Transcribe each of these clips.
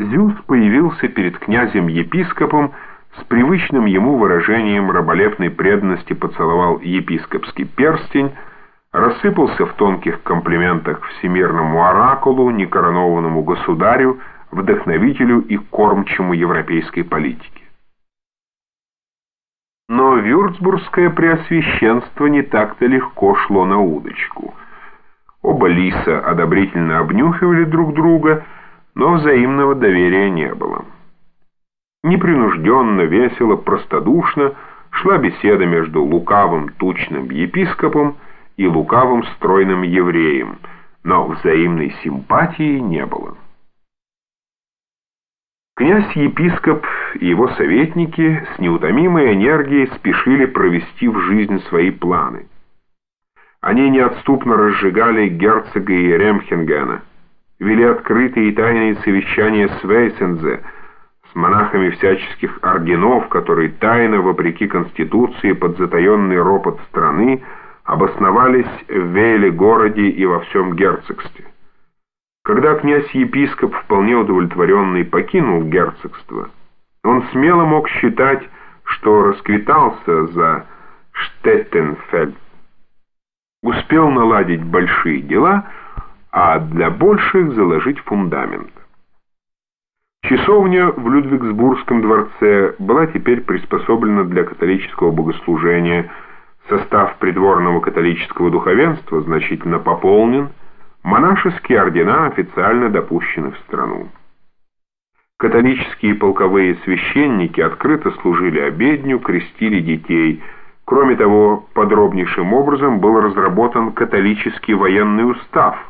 Зюс появился перед князем-епископом с привычным ему выражением раболепной преданности поцеловал епископский перстень, рассыпался в тонких комплиментах всемирному оракулу, некоронованному государю, вдохновителю и кормчему европейской политики. Но Вюрцбургское преосвященство не так-то легко шло на удочку. Оба лиса одобрительно обнюхивали друг друга, но взаимного доверия не было. Непринужденно, весело, простодушно шла беседа между лукавым тучным епископом и лукавым стройным евреем, но взаимной симпатии не было. Князь-епископ и его советники с неутомимой энергией спешили провести в жизнь свои планы. Они неотступно разжигали герцога и Ремхенгена, вели открытые и тайные совещания с Вейсензе, с монахами всяческих орденов, которые тайно, вопреки Конституции, под затаенный ропот страны, обосновались в Вейле-городе и во всем герцогстве. Когда князь-епископ, вполне удовлетворенный, покинул герцогство, он смело мог считать, что расквитался за Штеттенфельд, успел наладить большие дела, а для больших заложить фундамент. Часовня в Людвигсбургском дворце была теперь приспособлена для католического богослужения, состав придворного католического духовенства значительно пополнен, монашеские ордена официально допущены в страну. Католические полковые священники открыто служили обедню, крестили детей. Кроме того, подробнейшим образом был разработан католический военный устав –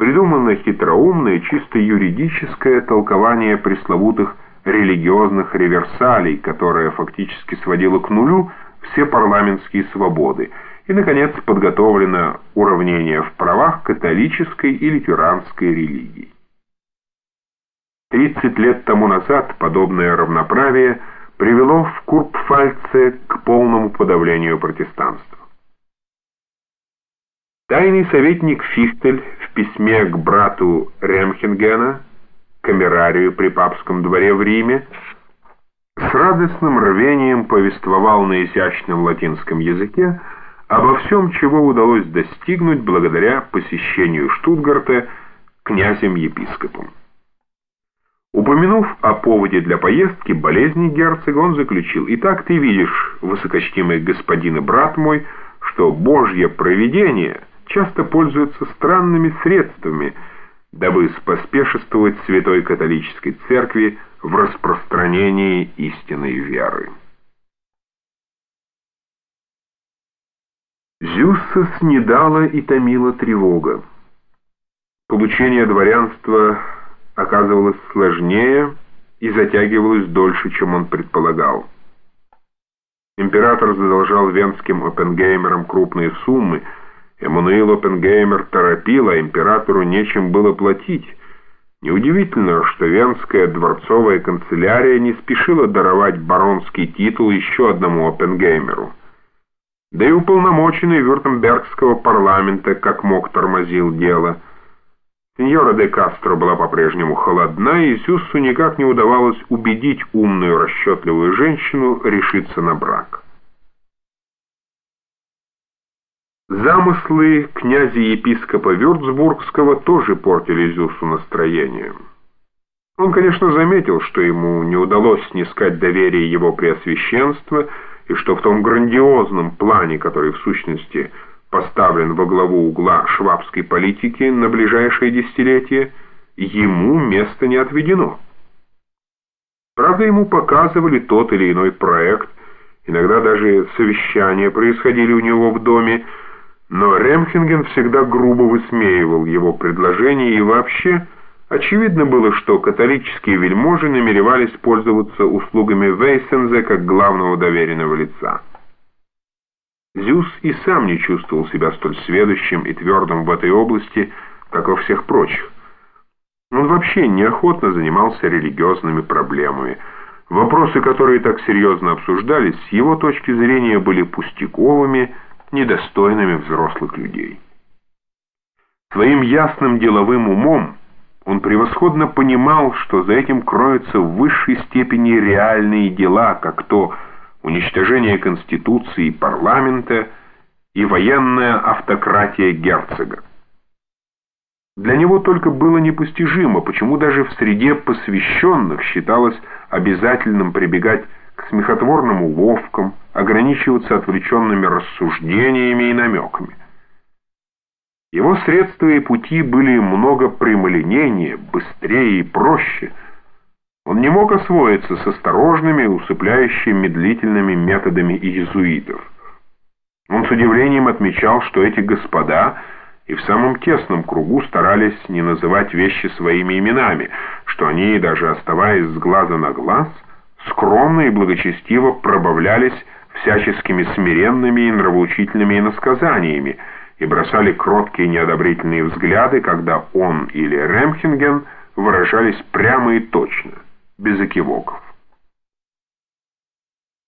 Придумано хитроумное, чисто юридическое толкование пресловутых религиозных реверсалей, которое фактически сводило к нулю все парламентские свободы, и, наконец, подготовлено уравнение в правах католической и лютеранской религии. 30 лет тому назад подобное равноправие привело в Курпфальце к полному подавлению протестанства. Тайный советник Фихтель в письме к брату Ремхенгена, камерарию при папском дворе в Риме, с радостным рвением повествовал на изящном латинском языке обо всем, чего удалось достигнуть благодаря посещению Штутгарта князем-епископом. Упомянув о поводе для поездки болезни герцога, он заключил, «Итак ты видишь, высокочтимый господин и брат мой, что Божье провидение — часто пользуются странными средствами, дабы споспешествовать Святой Католической Церкви в распространении истинной веры. Зюсса снедала и томила тревога. Получение дворянства оказывалось сложнее и затягивалось дольше, чем он предполагал. Император задолжал венским опенгеймерам крупные суммы – Эммануил Оппенгеймер торопил, а императору нечем было платить. Неудивительно, что Венская дворцовая канцелярия не спешила даровать баронский титул еще одному Оппенгеймеру. Да и уполномоченный Вюртембергского парламента как мог тормозил дело. Сеньора де Кастро была по-прежнему холодна, и Сюссу никак не удавалось убедить умную расчетливую женщину решиться на брак. Замыслы князя-епископа Вюрцбургского тоже портили Зюсу настроение. Он, конечно, заметил, что ему не удалось снискать доверие его преосвященства, и что в том грандиозном плане, который в сущности поставлен во главу угла швабской политики на ближайшее десятилетие, ему место не отведено. Правда, ему показывали тот или иной проект, иногда даже совещания происходили у него в доме, но Ремхенген всегда грубо высмеивал его предложение и вообще очевидно было, что католические вельможи намеревались пользоваться услугами Вейсензе как главного доверенного лица. Зюс и сам не чувствовал себя столь сведущим и твердым в этой области, как во всех прочих. Он вообще неохотно занимался религиозными проблемами. Вопросы, которые так серьезно обсуждались, с его точки зрения были пустяковыми, недостойными взрослых людей. Своим ясным деловым умом Он превосходно понимал, что за этим кроются в высшей степени реальные дела, как то уничтожение Конституции и парламента и военная автократия герцога. Для него только было непостижимо, почему даже в среде посвященных считалось обязательным прибегать к смехотворным уловкам, ограничиваться отвлеченными рассуждениями и намеками. Его средства и пути были много прямолинейнее, быстрее и проще. Он не мог освоиться с осторожными, усыпляющими медлительными методами иезуитов. Он с удивлением отмечал, что эти господа и в самом тесном кругу старались не называть вещи своими именами, что они, даже оставаясь с глаза на глаз, скромно и благочестиво пробавлялись всяческими смиренными и нравоучительными иносказаниями и бросали кроткие неодобрительные взгляды, когда он или Ремхенген выражались прямо и точно, без экивоков.